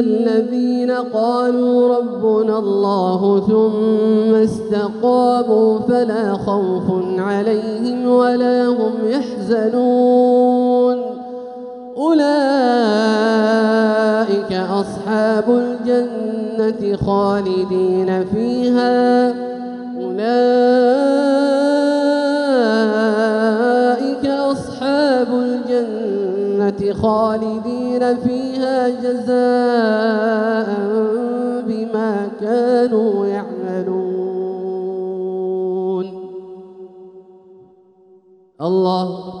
الذين قالوا ربنا الله ثم استقاموا فلا خوف عليهم ولا هم يحزنون. أولئك أصحاب الجنة خالدين فيها. أولئك أصحاب خالدين فيها جزاء بما كانوا يعملون. الله